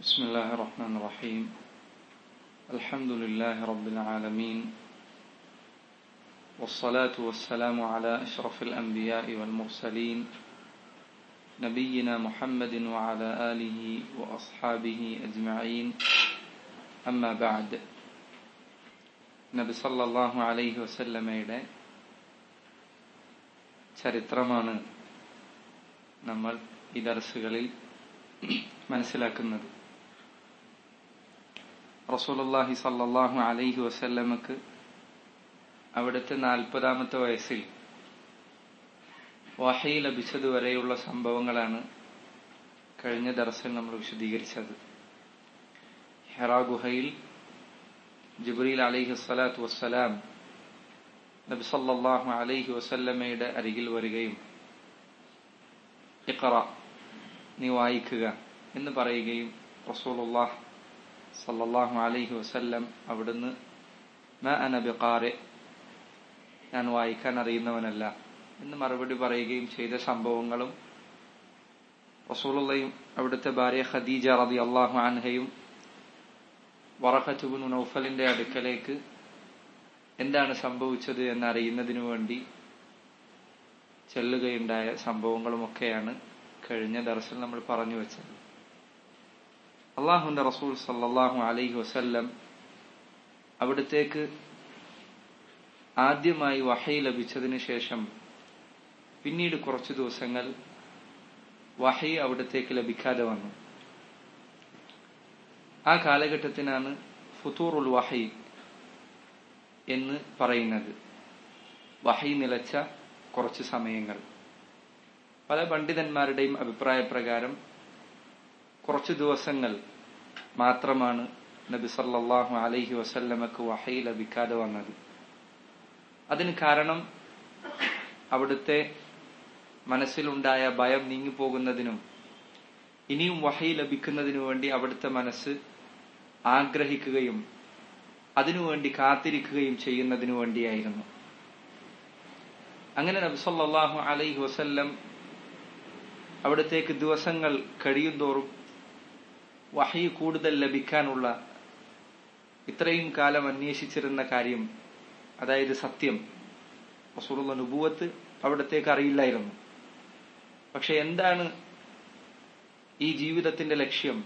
بسم الله الرحمن الرحيم الحمد لله رب العالمين والصلاة والسلام على أشرف الأنبياء والمرسلين نبينا محمد وعلى آله وأصحابه أجمعين أما بعد നബി സല്ലല്ലാഹു അലൈഹി വസല്ലമയുടെ ചരിത്രമാണ് നമ്മൾ ഈ ദർസുകളിൽ മനസ്സിലാക്കുന്നത്. റസൂലുള്ളാഹി സ്വല്ലല്ലാഹു അലൈഹി വസല്ലമക്ക് അവിടുത്തെ നാൽപ്പതാമത്തെ വയസ്സിൽ വഹി ലഭിച്ചതുവരെയുള്ള സംഭവങ്ങളാണ് കഴിഞ്ഞ ദർസിൽ നമ്മൾ വിശദീകരിച്ചത്. ഹെറാ ഗുഹയിൽ ജിബ്രീൽ അലൈഹി സ്വലാത്തു വസ്സലാം നബി സല്ലല്ലാഹു അലൈഹി വസല്ലമയുടെ അരികിൽ വരികയും ഇഖറ നീ വായിക്കുക എന്ന് പറയുകയും റസൂലുള്ള സല്ലല്ലാഹു അലൈഹി വസല്ലം അവിടുന്ന് മ അന ബിഖാരി ഞാൻ വായിക്കാൻ അറിയുന്നവനല്ല എന്ന് മറുപടി പറയുകയും ചെയ്ത സംഭവങ്ങളും റസൂലുള്ളയും അവിടുത്തെ ഭാര്യ ഖദീജ റളിയല്ലാഹു അൻഹയും വറഖത്തുബിൻ നൗഫലിന്റെ അടുക്കലേക്ക് എന്താണ് സംഭവിച്ചത് എന്നറിയുന്നതിനു വേണ്ടി ചെല്ലുകയുണ്ടായ സംഭവങ്ങളുമൊക്കെയാണ് കഴിഞ്ഞ ദർശനം നമ്മൾ പറഞ്ഞു വെച്ചത്. അള്ളാഹുന്റെ റസൂൽ സല്ലാഹു അലൈഹി വസല്ലം അവിടത്തേക്ക് ആദ്യമായി വഹൈ ലഭിച്ചതിന് ശേഷം പിന്നീട് കുറച്ചു ദിവസങ്ങൾ വഹൈ അവിടത്തേക്ക് ലഭിക്കാതെ വന്നു. ആ കാലഘട്ടത്തിനാണ് ഫുത്തൂറുൽ വഹൈ എന്ന് പറയുന്നത്. വഹൈ നിലച്ച കുറച്ച് സമയങ്ങൾ. പല പണ്ഡിതന്മാരുടെയും അഭിപ്രായ പ്രകാരം കുറച്ച് ദിവസങ്ങൾ മാത്രമാണ് നബി സല്ലാഹു അലൈഹി വസല്ലമക്ക് വഹയിൽ ലഭിക്കാതെ വന്നത്. അതിന് കാരണം അവിടുത്തെ മനസ്സിലുണ്ടായ ഭയം നീങ്ങിപ്പോകുന്നതിനും ഇനിയും വഹയിൽ ലഭിക്കുന്നതിനു വേണ്ടി അവിടുത്തെ മനസ്സ് ആഗ്രഹിക്കുകയും അതിനുവേണ്ടി കാത്തിരിക്കുകയും ചെയ്യുന്നതിനു വേണ്ടിയായിരുന്നു. അങ്ങനെ നബി സല്ലല്ലാഹു അലൈഹി വസല്ലം അവിടത്തേക്ക് ദിവസങ്ങൾ കഴിയുന്തോറും വഹി കൂടുതൽ ലഭിക്കാനുള്ള ഇത്രയും കാലം അന്വേഷിച്ചിരുന്ന കാര്യം അതായത് സത്യം റസൂലുള്ള അനുഭവത്ത് അവിടത്തേക്ക് അറിയില്ലായിരുന്നു. പക്ഷെ എന്താണ് ഈ ജീവിതത്തിന്റെ ലക്ഷ്യം?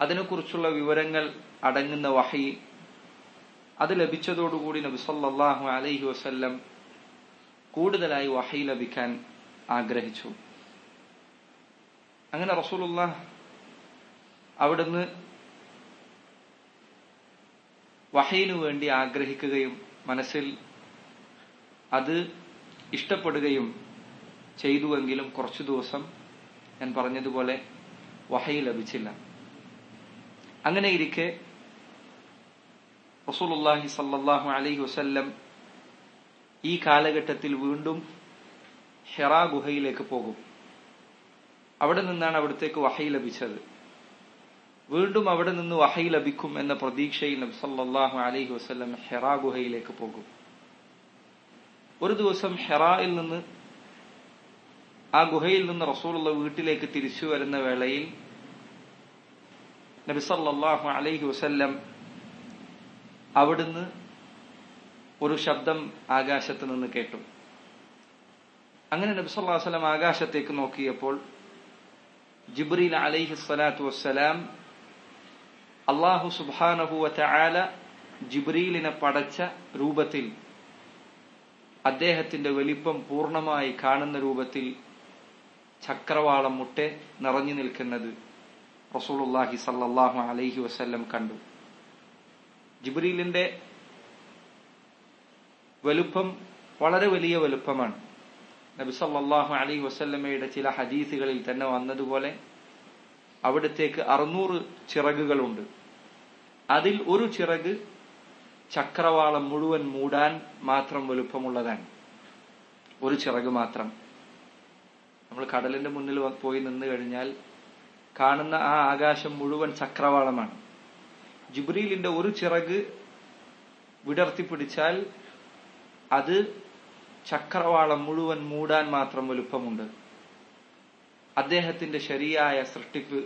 അതിനെക്കുറിച്ചുള്ള വിവരങ്ങൾ അടങ്ങുന്ന വഹി അത് ലഭിച്ചതോടുകൂടി നബി സല്ലല്ലാഹു അലൈഹി വസല്ലം കൂടുതലായി വഹി ലഭിക്കാൻ ആഗ്രഹിച്ചു. അങ്ങനെ റസൂലുള്ള അവിടുന്ന് വഹയിനു വേണ്ടി ആഗ്രഹിക്കുകയും മനസ്സിൽ അത് ഇഷ്ടപ്പെടുകയും ചെയ്തുവെങ്കിലും കുറച്ചു ദിവസം ഞാൻ പറഞ്ഞതുപോലെ വഹയി ലഭിച്ചില്ല. അങ്ങനെ ഇരിക്കെ റസൂലുള്ളാഹി സല്ലല്ലാഹു അലൈഹി വസല്ലം ഈ കാലഘട്ടത്തിൽ വീണ്ടും ഹെറാ ഗുഹയിലേക്ക് പോകും. അവിടെ നിന്നാണ് അവിടത്തേക്ക് വഹൈ ലഭിച്ചത്. വീണ്ടും അവിടെ നിന്ന് വഹൈ ലഭിക്കും എന്ന പ്രതീക്ഷയിൽ നബി സല്ലല്ലാഹു അലൈഹി വസല്ലം ഹെറാ ഗുഹയിലേക്ക് പോകും. ഒരു ദിവസം ഹെറായിൽ നിന്ന് ആ ഗുഹയിൽ നിന്ന് റസൂലുള്ള വീട്ടിലേക്ക് തിരിച്ചു വരുന്ന വേളയിൽ നബി സല്ലല്ലാഹു അലൈഹി വസല്ലം അവിടുന്ന് ഒരു ശബ്ദം ആകാശത്ത് നിന്ന് കേട്ടു. അങ്ങനെ നബി വസ്ലം ആകാശത്തേക്ക് നോക്കിയപ്പോൾ ജിബ്രീൽ അലൈഹി സ്വലാത്തു വസ്സലാം അള്ളാഹു സുബ്ഹാനഹു വതആല ജിബ്രീലിനെ പടച്ച രൂപത്തിൽ അദ്ദേഹത്തിന്റെ വലിപ്പം പൂർണമായി കാണുന്ന രൂപത്തിൽ ചക്രവാളം മുട്ടെ നിറഞ്ഞു നിൽക്കുന്നത് റസൂലുള്ളാഹി സല്ലാഹു അലൈഹി വസല്ലം കണ്ടു. ജിബ്രീലിന്റെ വലുപ്പം വളരെ വലിയ വലുപ്പമാണ്. നബി സല്ലല്ലാഹു വസല്ലമ്മയുടെ ചില ഹദീസുകളിൽ തന്നെ വന്നതുപോലെ അവിടത്തേക്ക് അറുന്നൂറ് ചിറകുകളുണ്ട്. അതിൽ ഒരു ചിറക് ചക്രവാളം മുഴുവൻ മൂടാൻ മാത്രം വലുപ്പമുള്ളതാണ്. ഒരു ചിറക് മാത്രം. നമ്മൾ കടലിന്റെ മുന്നിൽ പോയി നിന്ന് കഴിഞ്ഞാൽ കാണുന്ന ആ ആകാശം മുഴുവൻ ചക്രവാളമാണ്. ജിബ്രീലിന്റെ ഒരു ചിറക് വിടർത്തിപ്പിടിച്ചാൽ അത് ചക്രവാളം മുഴുവൻ മൂടാൻ മാത്രം വലുപ്പമുണ്ട്. അദ്ദേഹത്തിന്റെ ശരിയായ സൃഷ്ടിപ്പ്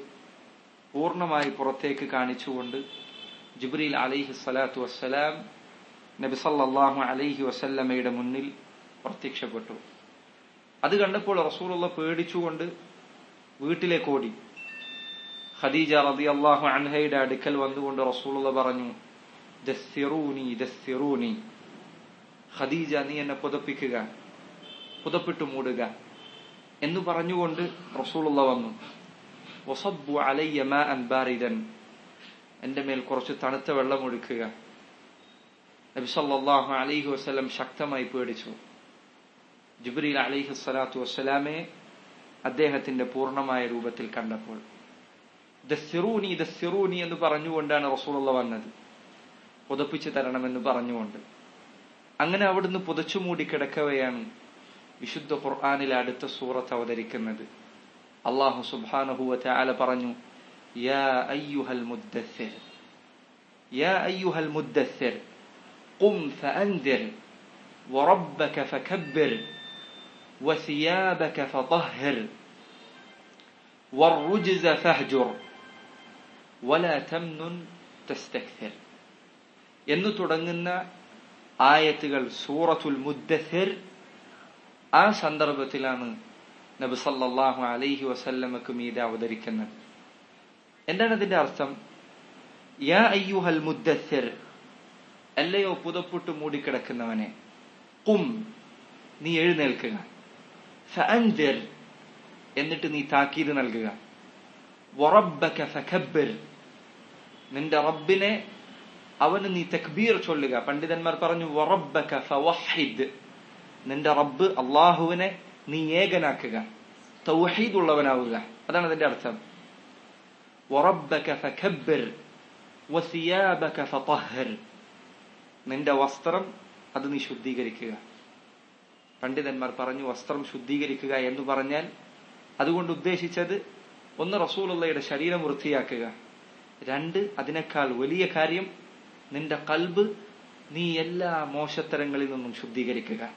പൂർണമായി പുറത്തേക്ക് കാണിച്ചുകൊണ്ട് ജിബ്രീൽ അലൈഹി സ്വലാത്തു വസ്സലാം നബിസല്ലാഹു അലൈഹി വസല്ലമ്മയുടെ മുന്നിൽ പ്രത്യക്ഷപ്പെട്ടു. അത് കണ്ടപ്പോൾ റസൂലുള്ള പേടിച്ചുകൊണ്ട് വീട്ടിലേക്ക് ഓടി. ഖദീജ അള്ളാഹു അൻഹയുടെ അടുക്കൽ വന്നുകൊണ്ട് റസൂലുള്ള പറഞ്ഞു ദസ്സിറൂനി ദസ്സിറൂനി. ഖദീജ നീ എന്നെ പുതപ്പിക്കുക പുതപ്പിട്ട് മൂടുക എന്ന് പറഞ്ഞുകൊണ്ട് റസൂലുള്ള വന്നു. വസബ്ബു അലയ്യ മാഅൻ ബാരിദൻ. എന്റെ മേൽ കുറച്ച് തണുത്ത വെള്ളം ഒഴുക്കുക. നബി സല്ലല്ലാഹു അലൈഹി വസല്ലം ശക്തമായി പേടിച്ചു. ജിബ്രീൽ അലൈഹി സ്വലാത്തു വസ്സലാമെ അദ്ദേഹത്തിന്റെ പൂർണമായ രൂപത്തിൽ കണ്ടപ്പോൾ. ദസ്സിറൂനി ദസ്സിറൂനി എന്ന് പറഞ്ഞുകൊണ്ടാണ് റസൂലുള്ള വന്നത്. പുതപ്പിച്ചു തരണമെന്ന് പറഞ്ഞുകൊണ്ട്. അങ്ങനെ അവിടുന്ന് പുതച്ചു മൂടി കിടക്കവെയാണ് വിശുദ്ധ ഖുർആാനിലെ അടുത്ത സൂറത്ത് അവതരിക്കുന്നത് അള്ളാഹു സുബാനഹുവ ആല പറഞ്ഞു യാ അയ്യുഹൽ മുദ്ദസ്സിർ യാ അയ്യുഹൽ മുദ്ദസ്സിർ قم فأنذر وربك فكبر وثيابك فطهر والرجز فاهجر ولا تمنن تستكثر എന്ന് തുടങ്ങുന്ന ആയത്തുകൾ സൂറത്തുൽ മുദ്ദസിർ ആ സന്ദർഭത്തിലാണ് നബി സല്ലല്ലാഹു അലൈഹി വസല്ലമക്ക് മീത അവതരിക്കുന്നത്. എന്താണ് അതിന്റെ അർത്ഥം? യാ അയ്യുഹൽ മുദ്ദസിർ അല്ലയോ പുതപ്പുട്ട് മൂടിക്കിടക്കുന്നവനെ കും നീ എഴുന്നേൽക്കുക. ഫഅൻദിർ എന്നിട്ട് നീ താക്കീത് നൽകുക. വറബ്ബക നിന്റെ റബ്ബിനെ അവന് നീ തെക്ബീർ ചൊല്ലുക. പണ്ഡിതന്മാർ പറഞ്ഞു വറബ്ബക ഫവഹിദ് നിന്റെ റബ്ബ് അള്ളാഹുവിനെ നീ ഏകനാക്കുക. തൗഹീദ് ഉള്ളവനാവുക അതാണ് അതിന്റെ അർത്ഥം. വറബ്ബക ഫതഹർ. നിന്റെ വസ്ത്രം അത് നീ ശുദ്ധീകരിക്കുക. പണ്ഡിതന്മാർ പറഞ്ഞു വസ്ത്രം ശുദ്ധീകരിക്കുക എന്ന് പറഞ്ഞാൽ അതുകൊണ്ട് ഉദ്ദേശിച്ചത് ഒന്ന് റസൂലുള്ളയുടെ ശരീരം വൃത്തിയാക്കുക. രണ്ട് അതിനേക്കാൾ വലിയ കാര്യം നിന്റെ കൽബ് നീ എല്ലാ മോശത്തരങ്ങളിൽ നിന്നും ശുദ്ധീകരിക്കുക.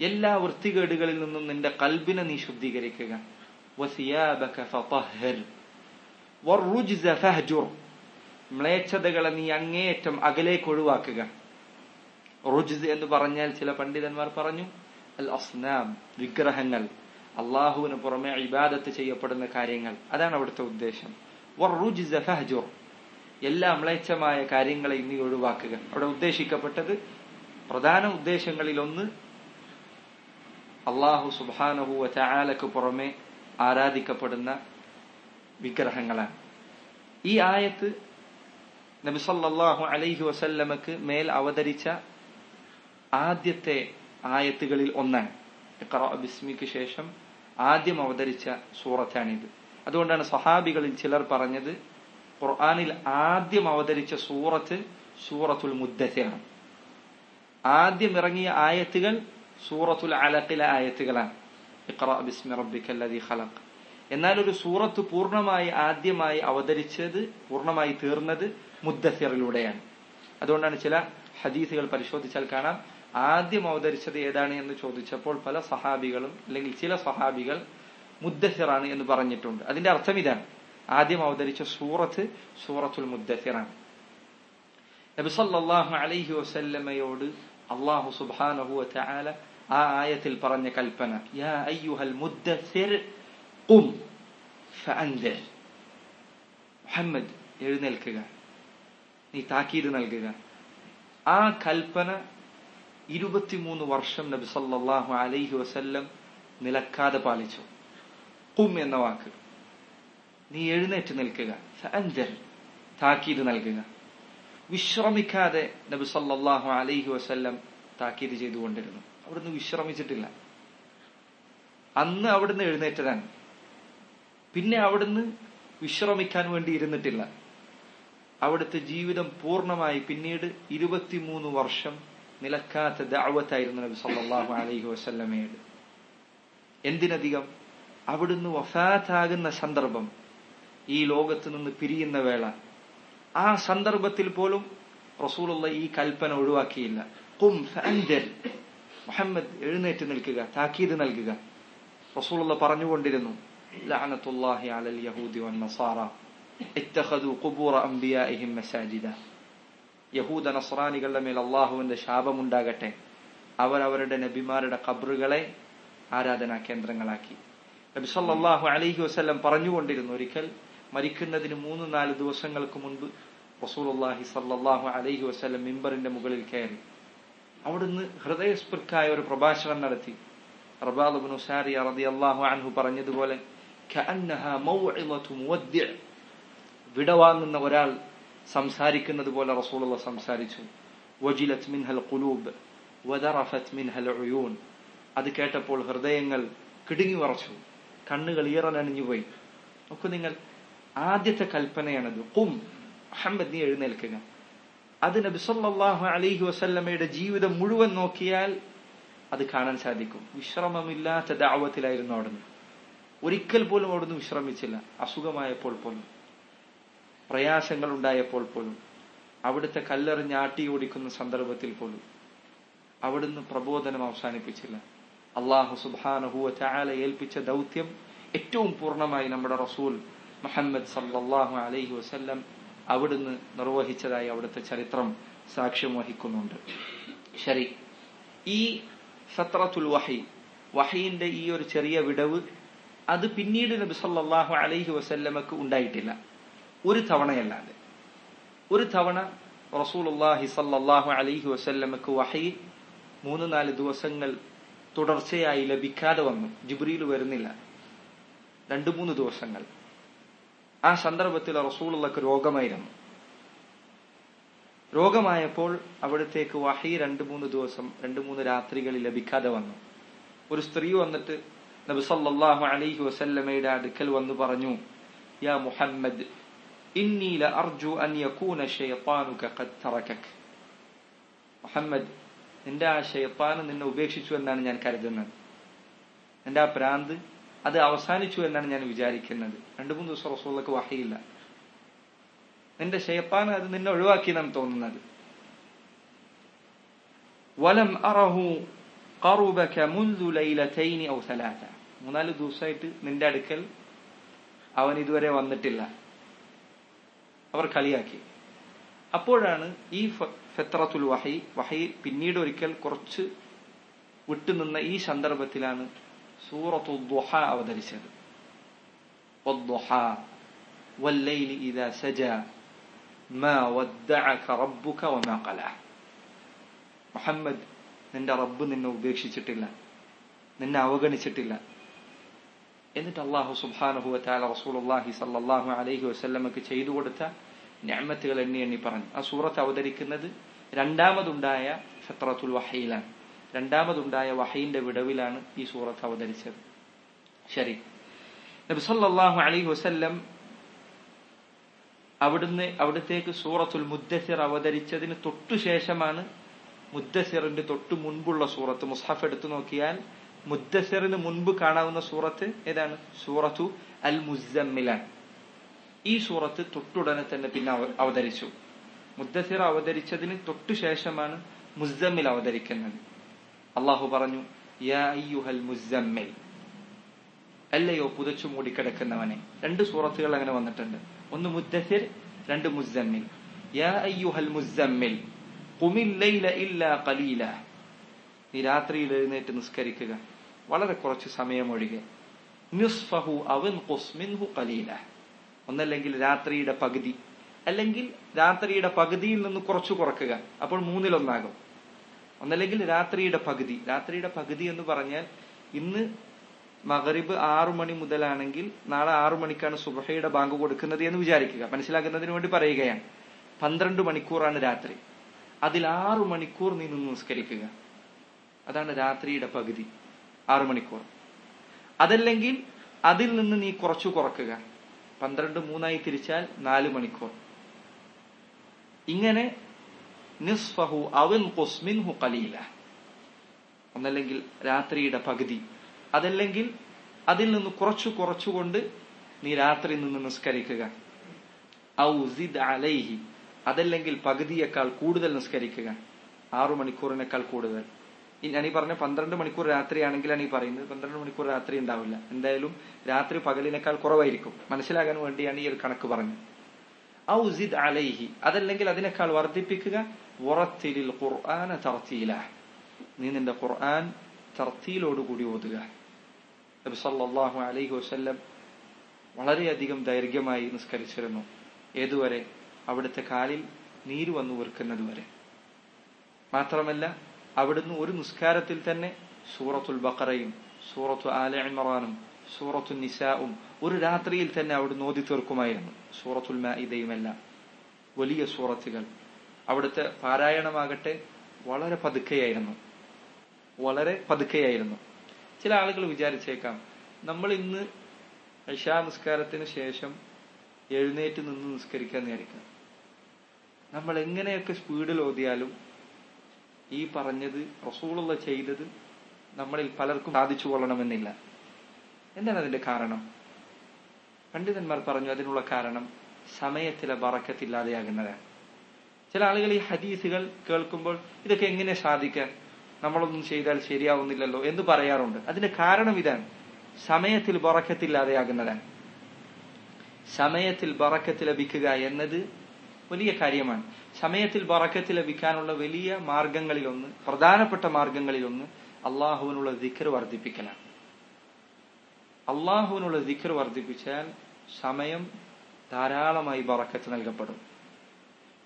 എല്ലാ വൃത്തികേടുകളിൽ നിന്നും നിന്റെ കൽബിനെ നീ ശുദ്ധീകരിക്കുക. മ്ലേച്ഛതകളെ നീ അങ്ങേയറ്റം അകലേക്ക് ഒഴിവാക്കുക. റുജ്സ് എന്ന് പറഞ്ഞാൽ ചില പണ്ഡിതന്മാർ പറഞ്ഞു അൽ അസ്നാം വിഗ്രഹങ്ങൾ. അള്ളാഹുവിന് പുറമെ ഇബാദത്ത് ചെയ്യപ്പെടുന്ന കാര്യങ്ങൾ. അതാണ് അവിടുത്തെ ഉദ്ദേശം. എല്ലാ മ്ലേച്ഛമായ കാര്യങ്ങളെയും നീ ഒഴിവാക്കുക. അവിടെ ഉദ്ദേശിക്കപ്പെട്ടത് പ്രധാന ഉദ്ദേശങ്ങളിൽ ഒന്ന് അള്ളാഹു സുബാനഹുവ ചായാലക്ക് പുറമെ ആരാധിക്കപ്പെടുന്ന വിഗ്രഹങ്ങളാണ്. ഈ ആയത്ത് നബിസല്ലാഹു അലൈഹി വസല്ലമക്ക് മേൽ അവതരിച്ച ആദ്യത്തെ ആയത്തുകളിൽ ഒന്നാണ്. ബിസ്മിക്ക് ശേഷം ആദ്യം അവതരിച്ച സൂറത്താണിത്. അതുകൊണ്ടാണ് സഹാബികളിൽ ചിലർ പറഞ്ഞത് ഖുർആാനിൽ ആദ്യം അവതരിച്ച സൂറത്ത് സൂറത്തുൽ മുദ്ദത്തെയാണ് ആദ്യം ഇറങ്ങിയ ആയത്തുകൾ സൂറത്തുൽ അലക്കിലെ ആയത്തുകളാണ്. ബിസ്മി റബ്ബിക്കല്ലദീ ഖലഖ്. എന്നാൽ ഒരു സൂറത്ത് പൂർണമായി ആദ്യമായി അവതരിച്ചത് പൂർണമായി തീർന്നത് മുദ്ദസിറിലൂടെയാണ്. അതുകൊണ്ടാണ് ചില ഹദീസുകൾ പരിശോധിച്ചാൽ കാണാം ആദ്യം അവതരിച്ചത് ഏതാണ് എന്ന് ചോദിച്ചപ്പോൾ പല സഹാബികളും അല്ലെങ്കിൽ ചില സഹാബികൾ മുദ്ദസിറാണ് എന്ന് പറഞ്ഞിട്ടുണ്ട്. അതിന്റെ അർത്ഥം ഇതാണ്. ആദ്യം അവതരിച്ച സൂറത്ത് സൂറത്തുൽ മുദ്ദസിറാണ് നബി സല്ലല്ലാഹു അലൈഹി വസല്ലമയോട് അള്ളാഹു സുബ്ഹാനഹു വതആല ആ ആയത്തിൽ പറഞ്ഞ കൽപ്പന യാ അയ്യുഹൽ ഖും മുഹമ്മദ് എഴുന്നേൽക്കുക നീ താക്കീത് നൽകുക. ആ കൽപ്പന ഇരുപത്തിമൂന്ന് വർഷം നബി സല്ലല്ലാഹു അലൈഹി വസല്ലം നിലക്കാതെ പാലിച്ചു. കും എന്ന വാക്ക്. നീ എഴുന്നേറ്റ് നിൽക്കുക. അഞ്ചൽ താക്കീത് നൽകുക. വിശ്രമിക്കാതെ നബി സല്ലാഹു അലൈഹി വസ്ല്ലം താക്കീത് ചെയ്തുകൊണ്ടിരുന്നു. അവിടുന്ന് വിശ്രമിച്ചിട്ടില്ല. അന്ന് അവിടുന്ന് എഴുന്നേറ്റതാണ്. പിന്നെ അവിടുന്ന് വിശ്രമിക്കാൻ വേണ്ടി ഇരുന്നിട്ടില്ല. അവിടുത്തെ ജീവിതം പൂർണമായി പിന്നീട് ഇരുപത്തിമൂന്ന് വർഷം നിലക്കാത്ത ദാവത്തായിരുന്നു നബി സല്ലാഹു അലൈഹി വസല്ലമയുടെ. എന്തിനധികം? അവിടുന്ന് വഫാത്താകുന്ന സന്ദർഭം. ഈ ലോകത്ത് നിന്ന് പിരിയുന്ന വേള. ആ സന്ദർഭത്തിൽ പോലും റസൂലുള്ള ഈ കൽപ്പന ഒഴിവാക്കിയില്ല. മുഹമ്മദ് എഴുന്നേറ്റ് നിൽക്കുക താക്കീത് നൽകുക. റസൂലുള്ള പറഞ്ഞുകൊണ്ടിരുന്നു ലഅനത്തുല്ലാഹി അലൽ യഹൂദി വൻ നസാറ. ഇത്തഖദു ഖുബൂറ മസാജിദ. യഹൂദ നസ്രാനികളുടെ മേൽ അള്ളാഹുവിന്റെ ശാപമുണ്ടാകട്ടെ. അവർ അവരുടെ നബിമാരുടെ കബറുകളെ ആരാധനാ കേന്ദ്രങ്ങളാക്കി. നബി സല്ലല്ലാഹു അലൈഹി വസല്ലം പറഞ്ഞുകൊണ്ടിരുന്നു ഒരിക്കൽ മരിക്കുന്നതിന് മൂന്ന് നാല് ദിവസങ്ങൾക്ക് മുൻപ് റസൂലുള്ളാഹി സല്ലാഹു അലൈഹി വസ്ലം മിമ്പറിന്റെ മുകളിൽ കയറി. അവിടുന്ന് ഹൃദയസ്പൃക്കായ ഒരു പ്രഭാഷണം നടത്തി. സാരിയ റളിയല്ലാഹു അൻഹു പറഞ്ഞതുപോലെ വിടവാങ്ങുന്ന ഒരാൾ സംസാരിക്കുന്നത് പോലെ റസൂലുള്ള സംസാരിച്ചു. വജിലത് മിൻഹൽ വദറഫത് മിൻഹൽ അത് കേട്ടപ്പോൾ ഹൃദയങ്ങൾ കിടുങ്ങി വറച്ചു. കണ്ണുകൾ ഈറനണിഞ്ഞുപോയി നോക്കൂ നിങ്ങൾ ആദ്യത്തെ കൽപ്പനയാണത്. കും മുഹമ്മദ് നീ എഴുന്നേൽക്കുക. അത് നബി സല്ലല്ലാഹു അലൈഹി വസല്ലമയുടെ ജീവിതം മുഴുവൻ നോക്കിയാൽ അത് കാണാൻ സാധിക്കും. വിശ്രമമില്ലാത്ത ദാവത്തിലായിരുന്നു അവിടുന്ന്. ഒരിക്കൽ പോലും അവിടുന്ന് വിശ്രമിച്ചില്ല. അസുഖമായപ്പോൾ പോലും. പ്രയാസങ്ങൾ ഉണ്ടായപ്പോൾ പോലും. അവിടുത്തെ കല്ലെറിഞ്ഞ് ഓടിക്കുന്ന സന്ദർഭത്തിൽ പോലും. അവിടുന്ന് പ്രബോധനം അവസാനിപ്പിച്ചില്ല. അള്ളാഹു സുബാനഹുവ ചായ ഏൽപ്പിച്ച ദൗത്യം ഏറ്റവും പൂർണമായി നമ്മുടെ റസൂൽ മുഹമ്മദ് സല്ലാഹു അലൈഹി വസ്ല്ലം അവിടുന്ന് നിർവഹിച്ചതായി അവിടുത്തെ ചരിത്രം സാക്ഷ്യം വഹിക്കുന്നുണ്ട്. ശരി. ഈ ഫത്രത്തുൽ വഹി വഹീന്റെ ഈ ഒരു ചെറിയ വിടവ് അത് പിന്നീട് നബി സല്ലാഹു അലൈഹി വസല്ലമക്ക് ഉണ്ടായിട്ടില്ല. ഒരു തവണയല്ലാതെ ഒരു തവണ റസൂലുള്ളാഹി സല്ലാഹു അലൈഹി വസല്ലമക്ക് വഹി മൂന്ന് നാല് ദിവസങ്ങൾ തുടർച്ചയായി ലഭിക്കാതെ വന്നു. ജിബ്രീൽ വരുന്നില്ല. രണ്ടു മൂന്ന് ദിവസങ്ങൾ. ആ സന്ദർഭത്തിൽ റസൂലുള്ളക്ക് രോഗമായിരുന്നു. രോഗമായപ്പോൾ അവിടത്തേക്ക് വഹി രണ്ടു മൂന്ന് ദിവസം രണ്ടു മൂന്ന് രാത്രികളിൽ ലഭിക്കാതെ വന്നു. ഒരു സ്ത്രീ വന്നിട്ട് നബി സല്ലല്ലാഹു അലൈഹി വസല്ലമയുടെ അടുക്കൽ വന്നു പറഞ്ഞു യാ മുഹമ്മദ് ഇന്നി അൻ യകൂന ഖദ് തറകക് മുഹമ്മദ് നിന്റെ ആ ഷെയ്പാന് നിന്നെ ഉപേക്ഷിച്ചു എന്നാണ് ഞാൻ കരുതുന്നത്. എന്റെ ആ പ്രാന്ത് അത് അവസാനിച്ചു എന്നാണ് ഞാൻ വിചാരിക്കുന്നത്. രണ്ടു മൂന്ന് ദിവസം റസൂള്ളക്ക് വഹയില്ല. നിന്റെ ഷെയ്പ്പാൻ അത് നിന്നെ ഒഴിവാക്കി തോന്നുന്നത്. വലം അറഹു കറുബക മുൻദു ലൈലതൈനി ഔ മൂന്നാൽ ദിവസമായിട്ട് നിന്റെ അടുക്കൽ അവൻ ഇതുവരെ വന്നിട്ടില്ല. അവർ കളിയാക്കി. അപ്പോഴാണ് ഈ ഫെത്രത്തുൽ വഹൈ വഹൈ പിന്നീട് ഒരിക്കൽ കുറച്ച് വിട്ടുനിന്ന ഈ സന്ദർഭത്തിലാണ് സൂറത്തു ദുഹ അവതരിച്ചത് والليل إذا سجى ما ودعك ربك وما قلى മുഹമ്മദ് നിന്റെ റബ്ബ് നിന്നെ ഉപേക്ഷിച്ചിട്ടില്ല നിന്നെ അവഗണിച്ചിട്ടില്ല എന്നിട്ട് അള്ളാഹു സുബാനഹു താല റസൂലുള്ളാഹി സല്ലല്ലാഹു അലൈഹി വസല്ലമക്ക് ചെയ്തു കൊടുത്ത ഞാമത്തുകൾ എണ്ണി എണ്ണി പറഞ്ഞു ആ സൂറത്ത് അവതരിക്കുന്നത് രണ്ടാമതുണ്ടായ ഫത്രത്തുൽ വഹയിലാണ് രണ്ടാമതുണ്ടായ വഹയിന്റെ വിടവിലാണ് ഈ സൂറത്ത് അവതരിച്ചത്. ശരി. നബി സല്ലല്ലാഹു അലൈഹി വസല്ലം അവിടുന്ന് അവിടത്തേക്ക് സൂറത്തുൽ മുദ്ദസിർ അവതരിച്ചതിന് തൊട്ടുശേഷമാണ് മുദ്ദസിറിന്റെ തൊട്ടു മുൻപുള്ള സൂറത്ത്. മുസ്ഹഫ് എടുത്തു നോക്കിയാൽ മുദ്ദസിറിന് മുൻപ് കാണാവുന്ന സൂറത്ത് ഏതാണ്? സൂറത്തു അൽ മുസമ്മിലാണ് ഈ സൂറത്ത് തൊട്ടുടനെ തന്നെ പിന്നെ അവതരിച്ചു. മുദ്ദസിർ അവതരിച്ചതിന് തൊട്ടു ശേഷമാണ് മുസമ്മിൽ അവതരിക്കുന്നത്. അള്ളാഹു പറഞ്ഞു യാ അയ്യുഹൽ അല്ലയോ പുതച്ചു മൂടിക്കിടക്കുന്നവനെ. രണ്ട് സൂറത്തുകൾ അങ്ങനെ വന്നിട്ടുണ്ട്. ഒന്ന് മുദ്ദസിർ രണ്ട് മുസമ്മിൽ യാ അയ്യുഹൽ നീ രാത്രിയിൽ എഴുന്നേറ്റ് നിസ്കരിക്കുക. വളരെ കുറച്ച് സമയം ഒഴികെ അവൻ ഒന്നല്ലെങ്കിൽ രാത്രിയുടെ പകുതി. അല്ലെങ്കിൽ രാത്രിയുടെ പകുതിയിൽ നിന്ന് കുറച്ചു കുറക്കുക. അപ്പോൾ മൂന്നിലൊന്നാകും. ഒന്നല്ലെങ്കിൽ രാത്രിയുടെ പകുതി. രാത്രിയുടെ പകുതി എന്ന് പറഞ്ഞാൽ ഇന്ന് മകറിബ് ആറു മണി മുതലാണെങ്കിൽ നാളെ ആറു മണിക്കാണ് സുബഹയുടെ ബാങ്ക് കൊടുക്കുന്നത് എന്ന് വിചാരിക്കുക. മനസ്സിലാക്കുന്നതിന് വേണ്ടി പറയുകയാണ്. പന്ത്രണ്ട് മണിക്കൂറാണ് രാത്രി. അതിൽ ആറു മണിക്കൂർ നീ നിന്ന് നിസ്കരിക്കുക. അതാണ് രാത്രിയുടെ പകുതി. ആറു മണിക്കൂർ. അതല്ലെങ്കിൽ അതിൽ നിന്ന് നീ കുറച്ചു കുറക്കുക. പന്ത്രണ്ട് മൂന്നായി തിരിച്ചാൽ നാല് മണിക്കൂർ. ഇങ്ങനെ നിസ്ഫഹു അവൻ കൊസ്മിൻഹു കലീല ഒന്നല്ലെങ്കിൽ രാത്രിയുടെ പകുതി. അതല്ലെങ്കിൽ അതിൽ നിന്ന് കുറച്ചു കുറച്ചുകൊണ്ട് നീ രാത്രി നിന്ന് നിസ്കരിക്കുക. ഔസിദ് സിദ് അലൈഹി. അതല്ലെങ്കിൽ പകുതിയേക്കാൾ കൂടുതൽ നിസ്കരിക്കുക. ആറു മണിക്കൂറിനേക്കാൾ കൂടുതൽ. ഞാനീ പറഞ്ഞ പന്ത്രണ്ട് മണിക്കൂർ രാത്രിയാണെങ്കിലാണ് ഈ പറയുന്നത്. പന്ത്രണ്ട് മണിക്കൂർ രാത്രി ഉണ്ടാവില്ല. എന്തായാലും രാത്രി പകലിനേക്കാൾ കുറവായിരിക്കും. മനസ്സിലാകാൻ വേണ്ടിയാണ് ഈ ഒരു കണക്ക് പറഞ്ഞത്. ഔസിദ് അലൈഹി. അതല്ലെങ്കിൽ അതിനേക്കാൾ വർദ്ധിപ്പിക്കുക ഉറത്തിലിൽ ഖുർആന തർത്തീല. നീ നിന്റെ ഖുർആൻ തർത്തീലോടുകൂടി ഓതുക. നബി സല്ലല്ലാഹു അലൈഹി വസ്ല്ലം വളരെയധികം ദൈർഘ്യമായി നിസ്കരിച്ചിരുന്നു. ഏതുവരെ? അവിടുത്തെ കാലിൽ നീര് വന്നു വീർക്കുന്നത് വരെ. മാത്രമല്ല അവിടുന്ന് ഒരു നിസ്കാരത്തിൽ തന്നെ സൂറത്തുൽ ബക്കറയും സൂറത്തു ആല ഇമ്രാനും സൂറത്തു നിസാവും ഒരു രാത്രിയിൽ തന്നെ അവിടുന്ന് ഓതി തീർക്കുമായിരുന്നു. സൂറത്തുൽ മാഇദയുമെല്ലാം. വലിയ സൂറത്തുകൾ. അവിടുത്തെ പാരായണമാകട്ടെ വളരെ പതുക്കെയായിരുന്നു. വളരെ പതുക്കെയായിരുന്നു. ചില ആളുകൾ വിചാരിച്ചേക്കാം നമ്മൾ ഇന്ന് ഇഷാ നിസ്കാരത്തിന് ശേഷം എഴുന്നേറ്റ് നിന്ന് നിസ്കരിക്കാൻ നേരിക്കാം. നമ്മൾ എങ്ങനെയൊക്കെ സ്പീഡിൽ ഓതിയാലും ഈ പറഞ്ഞത് റസൂളുള്ള ചെയ്തത് നമ്മളിൽ പലർക്കും സാധിച്ചു കൊള്ളണമെന്നില്ല. എന്താണ് അതിന്റെ കാരണം? പണ്ഡിതന്മാർ പറഞ്ഞു അതിനുള്ള കാരണം സമയത്തിലെ ബറക്കത്തില്ലാതെയാകുന്നതാണ്. ചില ആളുകൾ ഈ ഹദീസുകൾ കേൾക്കുമ്പോൾ ഇതൊക്കെ എങ്ങനെ സാധിക്കാൻ നമ്മളൊന്നും ചെയ്താൽ ശരിയാവുന്നില്ലല്ലോ എന്ന് പറയാറുണ്ട്. അതിന്റെ കാരണം ഇതാണ്. സമയത്തിൽ ബറക്കത്തില്ലാതെയാകുന്നതാണ്. സമയത്തിൽ ബറക്കത്ത് ലഭിക്കുക എന്നത് വലിയ കാര്യമാണ്. സമയത്തിൽ ബറക്കത്ത് ലഭിക്കാനുള്ള വലിയ മാർഗങ്ങളിലൊന്ന് പ്രധാനപ്പെട്ട മാർഗങ്ങളിലൊന്ന് അള്ളാഹുവിനുള്ള ദിക്കർ വർദ്ധിപ്പിക്കലാണ്. അള്ളാഹുവിനുള്ള ദിക്കർ വർദ്ധിപ്പിച്ചാൽ സമയം ധാരാളമായി ബറക്കത്ത് നൽകപ്പെടും.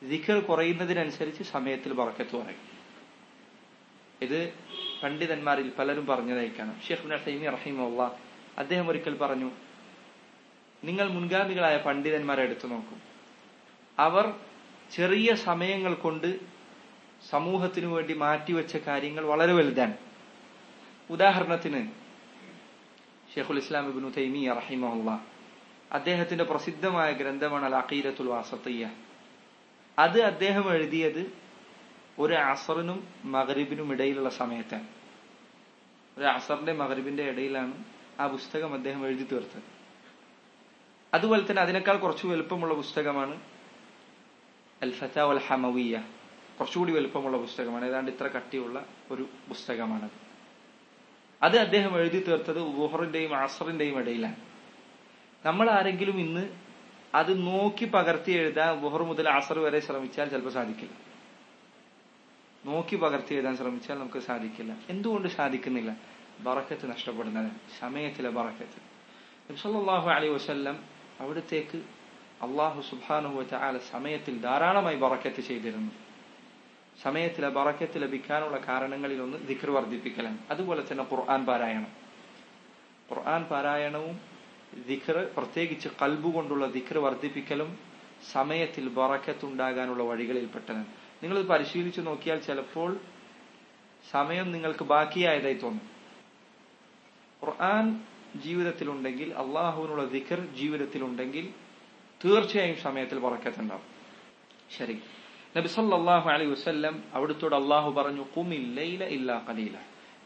ദിക്കർ കുറയുന്നതിനനുസരിച്ച് സമയത്തിൽ ബറക്കത്ത് കുറയും. ഇത് പണ്ഡിതന്മാരിൽ പലരും പറഞ്ഞതായിക്കാണ്. ഷെയ്ഖ് നസൈമി റഹിമുള്ള അദ്ദേഹം ഒരിക്കൽ പറഞ്ഞു നിങ്ങൾ മുൻഗാമികളായ പണ്ഡിതന്മാരെ എടുത്തു നോക്കും. അവർ ചെറിയ സമയങ്ങൾ കൊണ്ട് സമൂഹത്തിനു വേണ്ടി മാറ്റിവെച്ച കാര്യങ്ങൾ വളരെ വലുതാണ്. ഉദാഹരണത്തിന് ഷെയ്ഖുൽ ഇസ്ലാം ഇബ്നു തൈമിയ റഹിമുള്ള അദ്ദേഹത്തിന്റെ പ്രസിദ്ധമായ ഗ്രന്ഥമാണ് അൽ അഖീദത്തുൽ വാസത്തിയ അത് അദ്ദേഹം എഴുതിയത് ഒരു അസറിനും മകരിബിനും ഇടയിലുള്ള സമയത്താണ് ഒരു അസറിന്റെ മകരിബിന്റെ ഇടയിലാണ് ആ പുസ്തകം അദ്ദേഹം എഴുതി തീർത്തത്. അതുപോലെ തന്നെ അതിനേക്കാൾ കുറച്ച് വലുപ്പമുള്ള പുസ്തകമാണ് അൽ ഫത്ത അൽ ഹമവിയ കുറച്ചുകൂടി വലുപ്പമുള്ള പുസ്തകമാണ്. ഏതാണ്ട് ഇത്ര കട്ടിയുള്ള ഒരു പുസ്തകമാണത്. അത് അദ്ദേഹം എഴുതി തീർത്തത് വുഹറിന്റെയും അസറിന്റെയും ഇടയിലാണ്. നമ്മൾ ആരെങ്കിലും ഇന്ന് അത് നോക്കി പകർത്തി എഴുതാൻ വുഹർ മുതൽ അസർ വരെ ശ്രമിച്ചാൽ ചിലപ്പോൾ സാധിക്കില്ല. നോക്കി പകർത്തി എഴുതാൻ ശ്രമിച്ചാൽ നമുക്ക് സാധിക്കില്ല. എന്തുകൊണ്ട് സാധിക്കുന്നില്ല? ബറക്കത്ത് നഷ്ടപ്പെടുന്നത് സമയത്തിലെ ബറക്കത്ത്. നബ്സല്ലാഹു അലൈ വസ്ല്ലം അവിടത്തേക്ക് അള്ളാഹു സുബാനുഹുവറ്റ ആല സമയത്തിൽ ധാരാളമായി ബറക്കത്ത് ചെയ്തിരുന്നു. സമയത്തിലെ ബറക്കത്ത് ലഭിക്കാനുള്ള കാരണങ്ങളിൽ ഒന്ന് ദിക്ർ വർദ്ധിപ്പിക്കലാണ്. അതുപോലെ തന്നെ ഖുർആൻ പാരായണം. ഖുർആൻ പാരായണവും ദിക്ർ പ്രത്യേകിച്ച് കൽബു കൊണ്ടുള്ള ദിക്ർ വർദ്ധിപ്പിക്കലും സമയത്തിൽ ബറക്കത്തുണ്ടാകാനുള്ള വഴികളിൽപ്പെട്ടതാണ്. നിങ്ങൾ പരിശീലിച്ചു നോക്കിയാൽ ചിലപ്പോൾ സമയം നിങ്ങൾക്ക് ബാക്കിയായതായി തോന്നും. ഖുർആൻ ജീവിതത്തിലുണ്ടെങ്കിൽ അള്ളാഹുവിനുള്ള ദിഖർ ജീവിതത്തിലുണ്ടെങ്കിൽ തീർച്ചയായും സമയത്തിൽ ബറക്കത്തുണ്ടാവും. ശരി. നബി സല്ലാഹു അലൈ വസ്ല്ലം അവിടുത്തോട് അള്ളാഹു പറഞ്ഞു കുമില്ലയില ലൈല ഇല്ലാ കലീല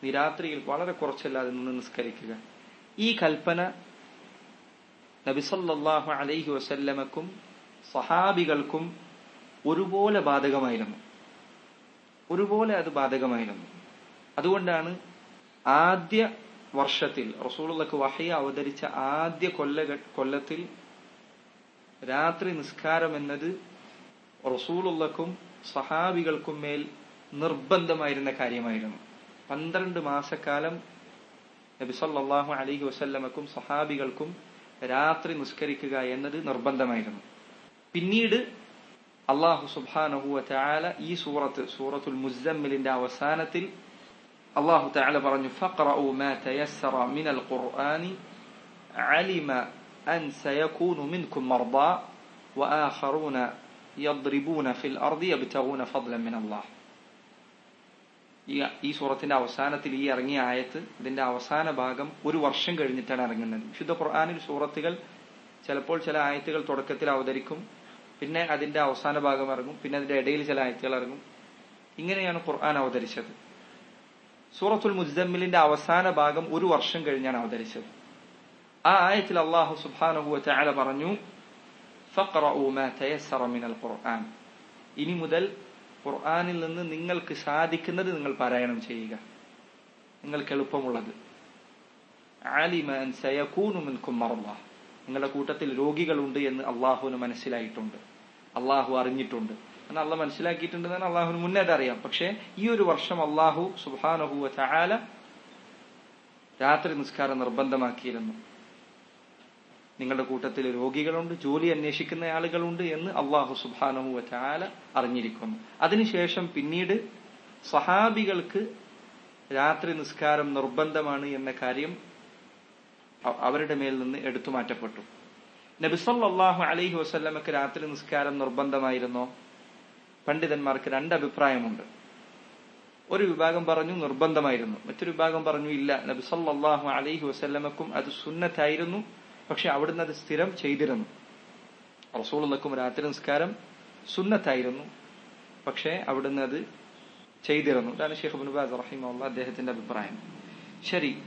നീ രാത്രിയിൽ വളരെ കുറച്ചല്ലാതെ നിന്ന് നിസ്കരിക്കുക. ഈ കൽപ്പന നബി സല്ലല്ലാഹു അലൈഹി വസല്ലമക്കും സഹാബികൾക്കും ഒരുപോലെ ബാധകമായിരുന്നു. ഒരുപോലെ അത് ബാധകമായിരുന്നു. അതുകൊണ്ടാണ് ആദ്യ വർഷത്തിൽ റസൂളക്ക് വഹയ അവതരിച്ച ആദ്യ കൊല്ല കൊല്ലത്തിൽ രാത്രി നിസ്കാരം എന്നത് റസൂലുള്ളക്കും സഹാബികൾക്കും മേൽ നിർബന്ധമായിരുന്ന കാര്യമായിരുന്നു. പന്ത്രണ്ട് മാസക്കാലം നബി സല്ലല്ലാഹു അലൈഹി വസല്ലമക്കും സഹാബികൾക്കും രാത്രി നിസ്കരിക്കുക എന്നത് നിർബന്ധമായിരുന്നു. പിന്നീട് അള്ളാഹു സുബ്ഹാനഹു ചാല ഈ സൂറത്ത് സൂറത്തുൽ മുസമ്മിലിന്റെ അവസാനത്തിൽ അള്ളാഹു തആല പറഞ്ഞു മിനൽ ഖുർആനി അലിമ അൻ സയകൂനു മിൻകും മർദാ വആഖറൂന യദ്രിബൂന ഫിൽ അർദി യബ്തഗൂന ഫദ്ലൻ മിൻ അല്ലാഹ് ഈ ഈ സൂറത്തിന്റെ അവസാനത്തിൽ ഈ ഇറങ്ങിയ ആയത്ത് ഇതിന്റെ അവസാന ഭാഗം ഒരു വർഷം കഴിഞ്ഞിട്ടാണ് ഇറങ്ങുന്നത്. വിശുദ്ധ ഖുർആനിൽ സൂറത്തുകൾ ചിലപ്പോൾ ചില ആയത്തുകൾ തുടക്കത്തിൽ അവതരിക്കും പിന്നെ അതിന്റെ അവസാന ഭാഗം ഇറങ്ങും പിന്നെ അതിന്റെ ഇടയിൽ ചില ആയത്തുകൾ ഇറങ്ങും. ഇങ്ങനെയാണ് ഖുർആൻ അവതരിച്ചത്. സൂറത്തുൽ മുസ്തമ്മിലിന്റെ അവസാന ഭാഗം ഒരു വർഷം കഴിഞ്ഞാണ് അവതരിച്ചത്. ആ ആയത്തിൽ അള്ളാഹു സുബ്ഹാനഹു വതആല പറഞ്ഞു ഫഖറഉ മാ തയസ്സറ മിനൽ ഖുർആൻ ഇനി മുതൽ ഖുർആാനിൽ നിന്ന് നിങ്ങൾക്ക് സാധിക്കുന്നത് നിങ്ങൾ പാരായണം ചെയ്യുക. നിങ്ങൾക്ക് എളുപ്പമുള്ളത്. ആലിമൻ നിങ്ങളുടെ കൂട്ടത്തിൽ രോഗികളുണ്ട് എന്ന് അള്ളാഹുവിന് മനസ്സിലായിട്ടുണ്ട്. അള്ളാഹു അറിഞ്ഞിട്ടുണ്ട്. എന്നാൽ അള്ളാഹ് എന്നാൽ അള്ളാഹുവിന് മുന്നേ അറിയാം. പക്ഷേ ഈ ഒരു വർഷം അള്ളാഹു സുബാനഹുവ ചായാല രാത്രി നിസ്കാരം നിർബന്ധമാക്കിയിരുന്നു. നിങ്ങളുടെ കൂട്ടത്തിൽ രോഗികളുണ്ട് ജോലി അന്വേഷിക്കുന്ന ആളുകളുണ്ട് എന്ന് അള്ളാഹു സുബാനഹു വച്ചാല അറിഞ്ഞിരിക്കുന്നു. അതിനുശേഷം പിന്നീട് സഹാബികൾക്ക് രാത്രി നിസ്കാരം നിർബന്ധമാണ് എന്ന കാര്യം അവരുടെ മേൽ നിന്ന് എടുത്തു മാറ്റപ്പെട്ടു. നബിസല്ലാഹു അലൈഹി വസ്ല്ലമക്ക് രാത്രി നിസ്കാരം നിർബന്ധമായിരുന്നോ? പണ്ഡിതന്മാർക്ക് രണ്ട് അഭിപ്രായമുണ്ട്. ഒരു വിഭാഗം പറഞ്ഞു നിർബന്ധമായിരുന്നു മറ്റൊരു വിഭാഗം പറഞ്ഞു ഇല്ല. നബി സല്ലാഹു അലൈഹി വസ്ല്ലമക്കും അത് സുന്നത്തായിരുന്നു. പക്ഷെ അവിടുന്ന് അത് സ്ഥിരം ചെയ്തിരുന്നു. റസൂൾ നിൽക്കും രാത്രി നിസ്കാരം സുന്നത്തായിരുന്നു. പക്ഷേ അവിടുന്ന് അത് ചെയ്തിരുന്നു. ഇതാണ് ഷെയ്ഖ് ബുനുബാസ് റഹിമുള്ള അദ്ദേഹത്തിന്റെ അഭിപ്രായം. ശരി